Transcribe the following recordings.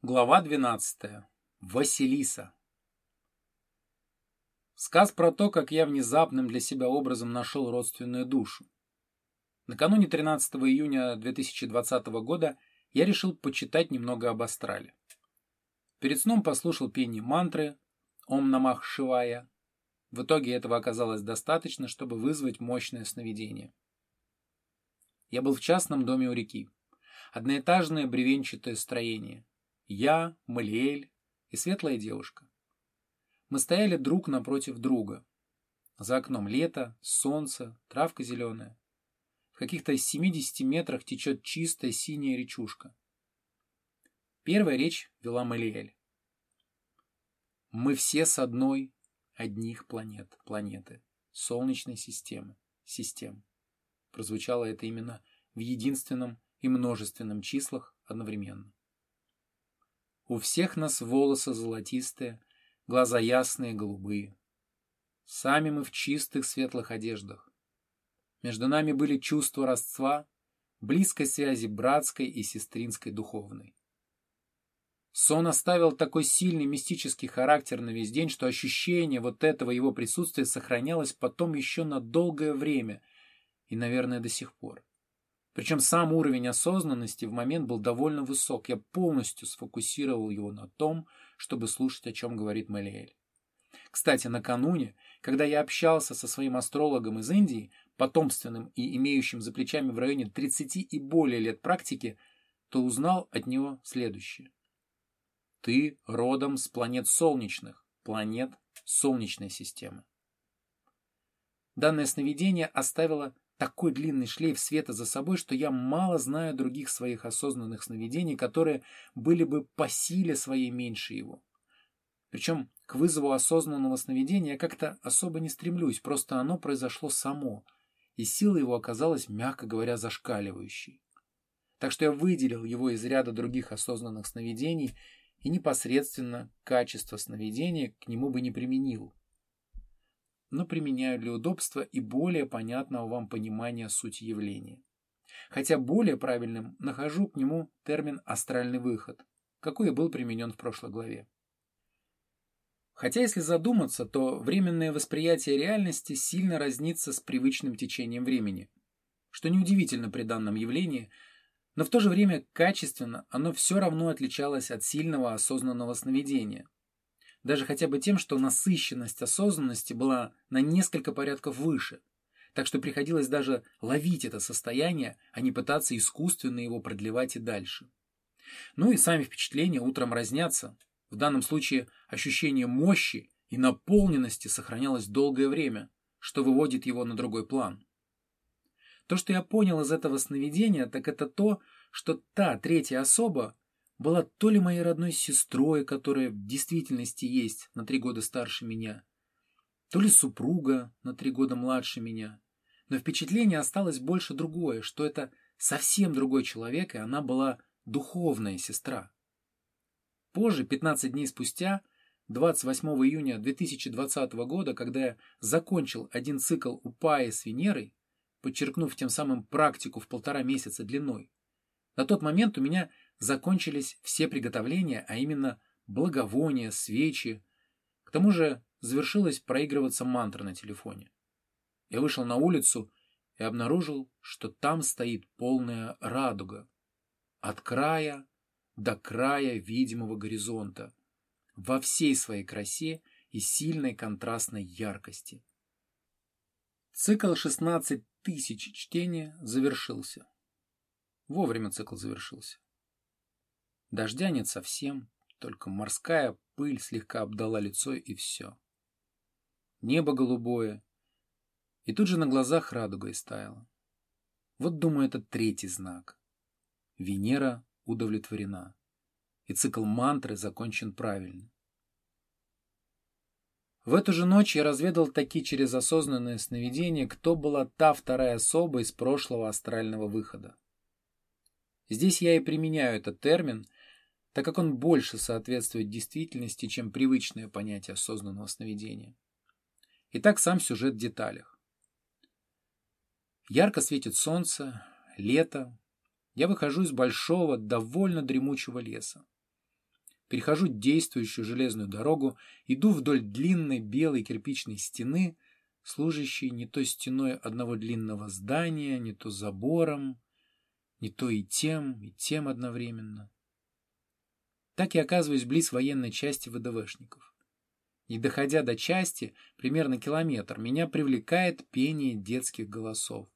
Глава 12. Василиса. Сказ про то, как я внезапным для себя образом нашел родственную душу. Накануне 13 июня 2020 года я решил почитать немного об астрале. Перед сном послушал пение мантры «Ом намах шивая». В итоге этого оказалось достаточно, чтобы вызвать мощное сновидение. Я был в частном доме у реки. Одноэтажное бревенчатое строение. Я, Малиэль и светлая девушка. Мы стояли друг напротив друга. За окном лето, солнце, травка зеленая. В каких-то 70 метрах течет чистая синяя речушка. Первая речь вела Малиэль. Мы все с одной, одних планет, планеты, Солнечной системы, систем. Прозвучало это именно в единственном и множественном числах одновременно. У всех нас волосы золотистые, глаза ясные, голубые. Сами мы в чистых светлых одеждах. Между нами были чувства родства, близкой связи братской и сестринской духовной. Сон оставил такой сильный мистический характер на весь день, что ощущение вот этого его присутствия сохранялось потом еще на долгое время и, наверное, до сих пор. Причем сам уровень осознанности в момент был довольно высок. Я полностью сфокусировал его на том, чтобы слушать, о чем говорит Малиэль. Кстати, накануне, когда я общался со своим астрологом из Индии, потомственным и имеющим за плечами в районе 30 и более лет практики, то узнал от него следующее. Ты родом с планет солнечных, планет Солнечной системы. Данное сновидение оставило такой длинный шлейф света за собой, что я мало знаю других своих осознанных сновидений, которые были бы по силе своей меньше его. Причем к вызову осознанного сновидения я как-то особо не стремлюсь, просто оно произошло само, и сила его оказалась, мягко говоря, зашкаливающей. Так что я выделил его из ряда других осознанных сновидений и непосредственно качество сновидения к нему бы не применил но применяю для удобства и более понятного вам понимания сути явления. Хотя более правильным нахожу к нему термин «астральный выход», какой и был применен в прошлой главе. Хотя, если задуматься, то временное восприятие реальности сильно разнится с привычным течением времени, что неудивительно при данном явлении, но в то же время качественно оно все равно отличалось от сильного осознанного сновидения – даже хотя бы тем, что насыщенность осознанности была на несколько порядков выше, так что приходилось даже ловить это состояние, а не пытаться искусственно его продлевать и дальше. Ну и сами впечатления утром разнятся. В данном случае ощущение мощи и наполненности сохранялось долгое время, что выводит его на другой план. То, что я понял из этого сновидения, так это то, что та третья особа была то ли моей родной сестрой, которая в действительности есть на три года старше меня, то ли супруга на три года младше меня. Но впечатление осталось больше другое, что это совсем другой человек, и она была духовная сестра. Позже, 15 дней спустя, 28 июня 2020 года, когда я закончил один цикл у Паи с Венерой, подчеркнув тем самым практику в полтора месяца длиной, на тот момент у меня закончились все приготовления, а именно благовония, свечи. К тому же завершилась проигрываться мантра на телефоне. Я вышел на улицу и обнаружил, что там стоит полная радуга. От края до края видимого горизонта, во всей своей красе и сильной контрастной яркости. Цикл 16 тысяч чтения завершился. Вовремя цикл завершился. Дождя нет совсем, только морская пыль слегка обдала лицо и все. Небо голубое, и тут же на глазах радуга истаяла. Вот, думаю, это третий знак. Венера удовлетворена, и цикл мантры закончен правильно. В эту же ночь я разведал таки через осознанное сновидение, кто была та вторая особа из прошлого астрального выхода. Здесь я и применяю этот термин – так как он больше соответствует действительности, чем привычное понятие осознанного сновидения. Итак, сам сюжет в деталях. Ярко светит солнце, лето. Я выхожу из большого, довольно дремучего леса. перехожу действующую железную дорогу, иду вдоль длинной белой кирпичной стены, служащей не то стеной одного длинного здания, не то забором, не то и тем, и тем одновременно. Так я оказываюсь близ военной части ВДВшников. Не доходя до части, примерно километр, меня привлекает пение детских голосов.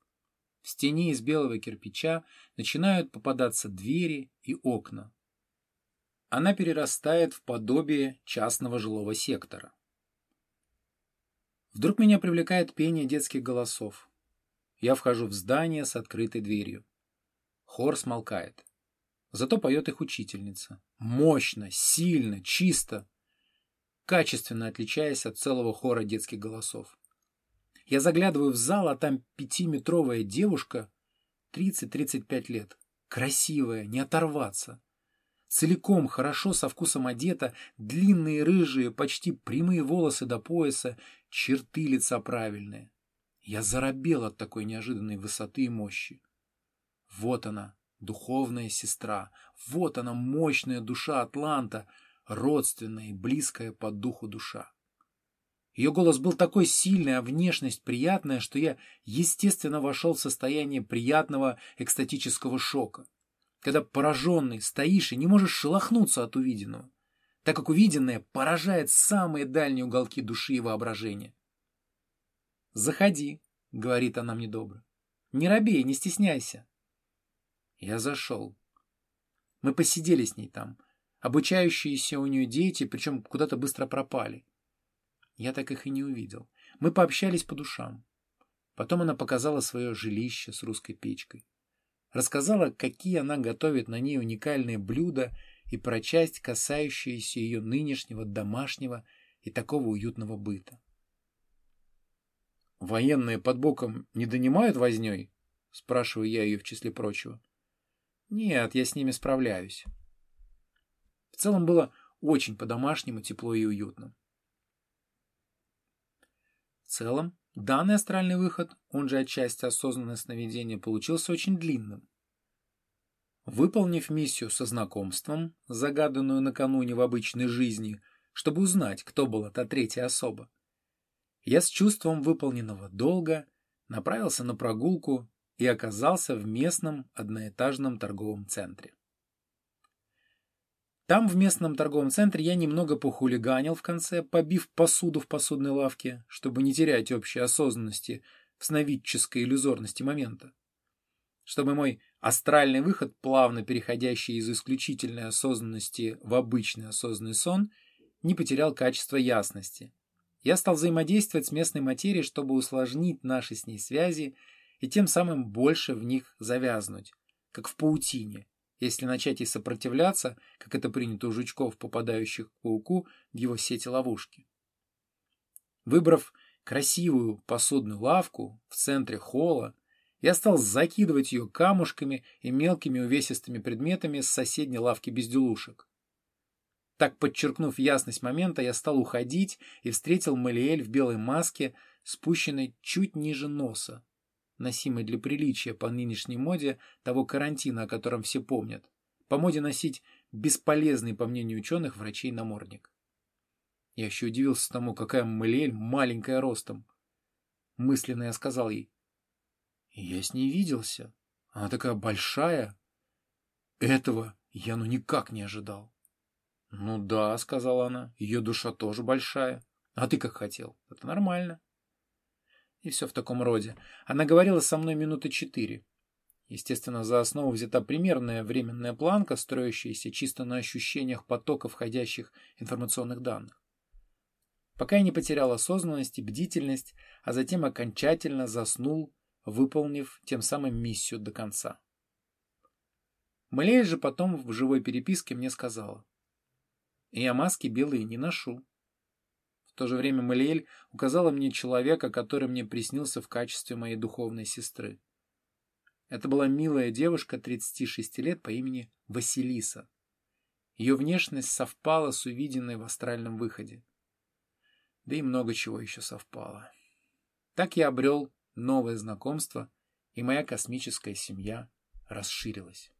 В стене из белого кирпича начинают попадаться двери и окна. Она перерастает в подобие частного жилого сектора. Вдруг меня привлекает пение детских голосов. Я вхожу в здание с открытой дверью. Хор смолкает. Зато поет их учительница. Мощно, сильно, чисто. Качественно отличаясь от целого хора детских голосов. Я заглядываю в зал, а там пятиметровая девушка, 30-35 лет. Красивая, не оторваться. Целиком, хорошо, со вкусом одета, длинные рыжие, почти прямые волосы до пояса, черты лица правильные. Я заробел от такой неожиданной высоты и мощи. Вот она, духовная сестра, вот она, мощная душа Атланта, родственная и близкая по духу душа. Ее голос был такой сильный, а внешность приятная, что я, естественно, вошел в состояние приятного экстатического шока, когда пораженный стоишь и не можешь шелохнуться от увиденного, так как увиденное поражает самые дальние уголки души и воображения. «Заходи», — говорит она мне добро. «Не робей, не стесняйся». Я зашел. Мы посидели с ней там. Обучающиеся у нее дети, причем куда-то быстро пропали. Я так их и не увидел. Мы пообщались по душам. Потом она показала свое жилище с русской печкой. Рассказала, какие она готовит на ней уникальные блюда и про часть, касающуюся ее нынешнего домашнего и такого уютного быта. «Военные под боком не донимают возней?» — спрашиваю я ее в числе прочего. «Нет, я с ними справляюсь». В целом было очень по-домашнему тепло и уютно целом, данный астральный выход, он же отчасти осознанное сновидение, получился очень длинным. Выполнив миссию со знакомством, загаданную накануне в обычной жизни, чтобы узнать, кто была та третья особа, я с чувством выполненного долга направился на прогулку и оказался в местном одноэтажном торговом центре. Там, в местном торговом центре, я немного похулиганил в конце, побив посуду в посудной лавке, чтобы не терять общей осознанности в сновидческой иллюзорности момента. Чтобы мой астральный выход, плавно переходящий из исключительной осознанности в обычный осознанный сон, не потерял качество ясности. Я стал взаимодействовать с местной материей, чтобы усложнить наши с ней связи и тем самым больше в них завязнуть, как в паутине, если начать ей сопротивляться, как это принято у жучков, попадающих к пауку в его сети ловушки. Выбрав красивую посудную лавку в центре холла, я стал закидывать ее камушками и мелкими увесистыми предметами с соседней лавки безделушек. Так, подчеркнув ясность момента, я стал уходить и встретил Малиэль в белой маске, спущенной чуть ниже носа, носимый для приличия по нынешней моде того карантина, о котором все помнят, по моде носить бесполезный, по мнению ученых, врачей намордник. Я еще удивился тому, какая Малиэль маленькая ростом. Мысленно я сказал ей, я с ней виделся. Она такая большая. Этого я ну никак не ожидал. Ну да, сказала она, ее душа тоже большая. А ты как хотел? Это нормально и все в таком роде. Она говорила со мной минуты четыре. Естественно, за основу взята примерная временная планка, строящаяся чисто на ощущениях потока входящих информационных данных. Пока я не потерял осознанность и бдительность, а затем окончательно заснул, выполнив тем самым миссию до конца. Малея же потом в живой переписке мне сказала. «Я маски белые не ношу. В то же время Малиэль указала мне человека, который мне приснился в качестве моей духовной сестры. Это была милая девушка 36 лет по имени Василиса. Ее внешность совпала с увиденной в астральном выходе. Да и много чего еще совпало. Так я обрел новое знакомство, и моя космическая семья расширилась.